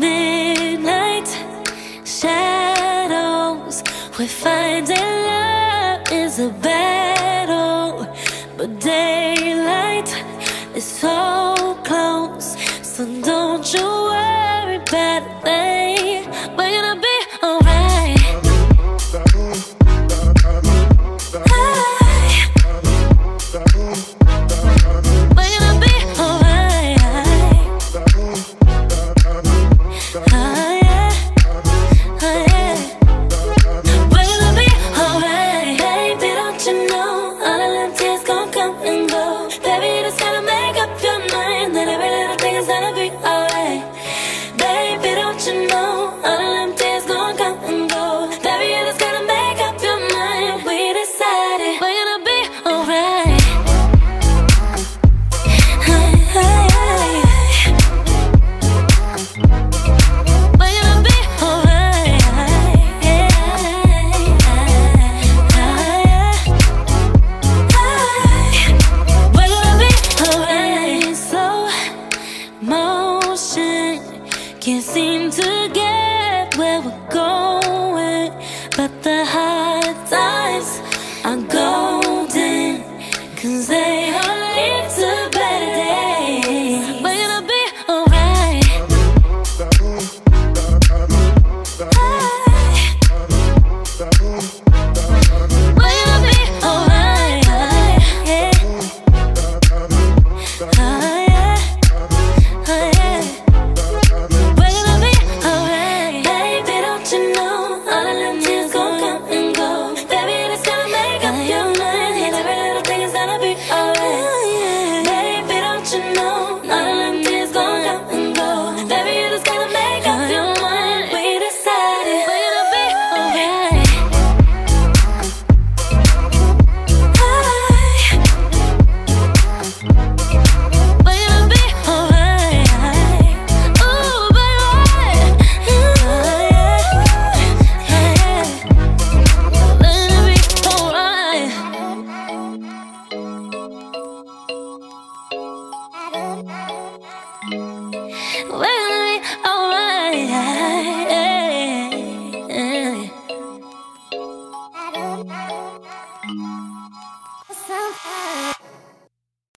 Midnight shadows, we find that love is a battle, but daylight is so close. So don't you worry about. seem to get where we're going, but the high times are golden, cause they only leads to better days. But it'll be alright. But it'll be alright. Yeah. So far.